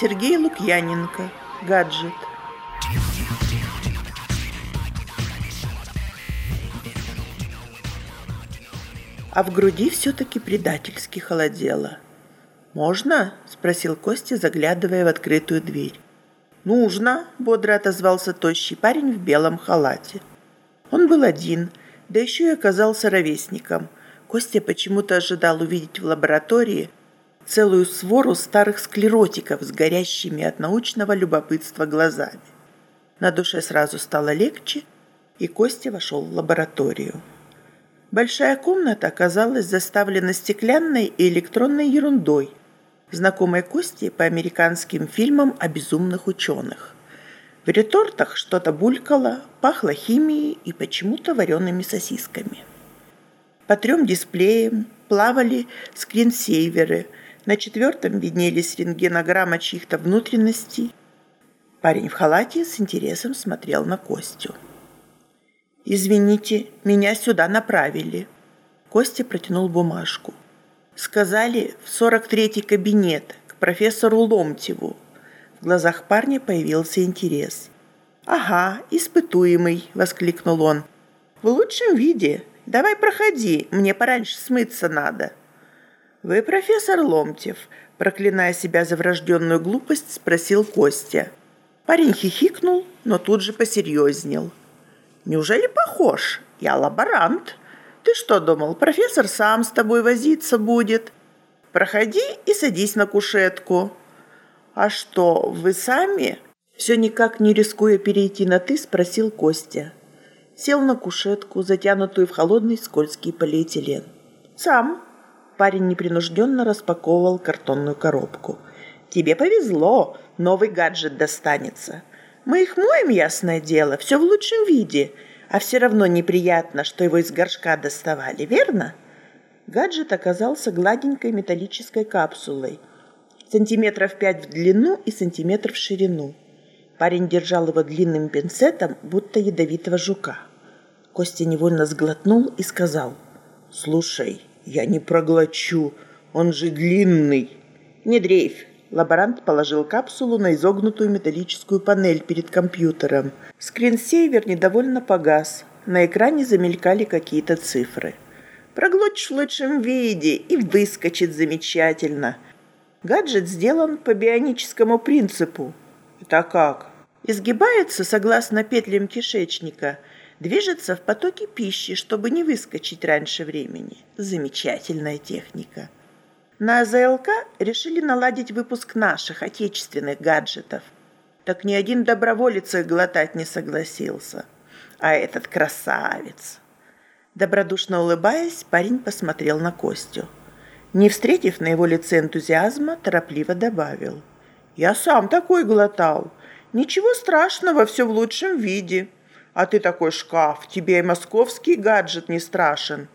Сергей Лукьяненко. Гаджет. А в груди все-таки предательски холодело. «Можно?» – спросил Костя, заглядывая в открытую дверь. «Нужно!» – бодро отозвался тощий парень в белом халате. Он был один, да еще и оказался ровесником. Костя почему-то ожидал увидеть в лаборатории целую свору старых склеротиков с горящими от научного любопытства глазами. На душе сразу стало легче, и Костя вошел в лабораторию. Большая комната оказалась заставлена стеклянной и электронной ерундой, знакомой Кости по американским фильмам о безумных ученых. В ретортах что-то булькало, пахло химией и почему-то вареными сосисками. По трем дисплеям плавали скринсейверы, на четвертом виднелись рентгенограмма чьих-то внутренностей. Парень в халате с интересом смотрел на Костю. «Извините, меня сюда направили». Костя протянул бумажку. Сказали в 43-й кабинет к профессору Ломтеву. В глазах парня появился интерес. «Ага, испытуемый!» – воскликнул он. «В лучшем виде. Давай проходи, мне пораньше смыться надо». «Вы профессор Ломтев?» – проклиная себя за врожденную глупость, спросил Костя. Парень хихикнул, но тут же посерьезнел. «Неужели похож? Я лаборант». Ты что думал, профессор сам с тобой возиться будет? Проходи и садись на кушетку. А что, вы сами? Все никак не рискуя перейти на «ты», спросил Костя. Сел на кушетку, затянутую в холодный скользкий полиэтилен. Сам. Парень непринужденно распаковывал картонную коробку. Тебе повезло, новый гаджет достанется. Мы их моем, ясное дело, все в лучшем виде – а все равно неприятно, что его из горшка доставали, верно? Гаджет оказался гладенькой металлической капсулой, сантиметров пять в длину и сантиметр в ширину. Парень держал его длинным пинцетом, будто ядовитого жука. Костя невольно сглотнул и сказал, «Слушай, я не проглочу, он же длинный». «Не дрейфь, Лаборант положил капсулу на изогнутую металлическую панель перед компьютером. Скринсейвер недовольно погас. На экране замелькали какие-то цифры. Проглотишь в лучшем виде и выскочит замечательно. Гаджет сделан по бионическому принципу. Это как? Изгибается согласно петлям кишечника, движется в потоке пищи, чтобы не выскочить раньше времени. Замечательная техника. На АЗЛК решили наладить выпуск наших, отечественных гаджетов. Так ни один доброволец их глотать не согласился. А этот красавец. Добродушно улыбаясь, парень посмотрел на Костю. Не встретив на его лице энтузиазма, торопливо добавил. «Я сам такой глотал. Ничего страшного, все в лучшем виде. А ты такой шкаф, тебе и московский гаджет не страшен».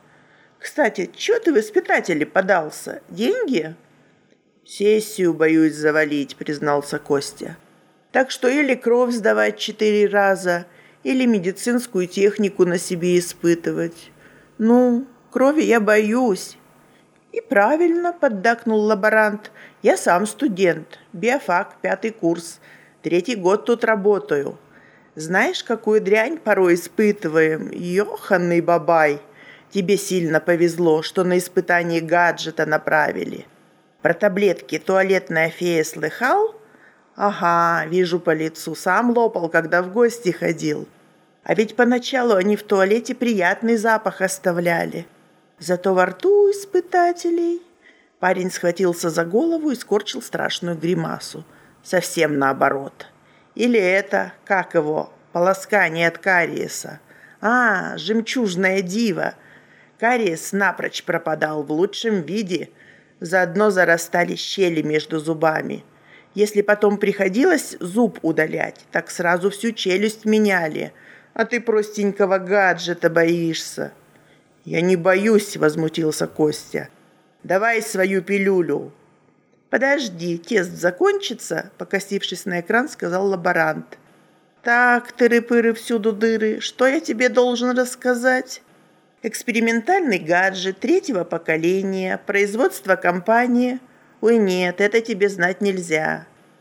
Кстати, чего ты в воспитатели подался? Деньги? Сессию боюсь завалить, признался Костя. Так что или кровь сдавать четыре раза, или медицинскую технику на себе испытывать. Ну, крови я боюсь. И правильно, поддакнул лаборант. Я сам студент, биофак, пятый курс. Третий год тут работаю. Знаешь, какую дрянь порой испытываем? Ёханный бабай. Тебе сильно повезло, что на испытание гаджета направили. Про таблетки туалетная фея слыхал? Ага, вижу по лицу, сам лопал, когда в гости ходил. А ведь поначалу они в туалете приятный запах оставляли. Зато во рту испытателей... Парень схватился за голову и скорчил страшную гримасу. Совсем наоборот. Или это, как его, полоскание от кариеса. А, жемчужная дива. Кариес напрочь пропадал в лучшем виде. Заодно зарастали щели между зубами. Если потом приходилось зуб удалять, так сразу всю челюсть меняли. А ты простенького гаджета боишься. «Я не боюсь», — возмутился Костя. «Давай свою пилюлю». «Подожди, тест закончится», — покосившись на экран, сказал лаборант. «Так, тыры-пыры всюду дыры, что я тебе должен рассказать?» Экспериментальный гаджет третьего поколения, производство компании. Ой, нет, это тебе знать нельзя.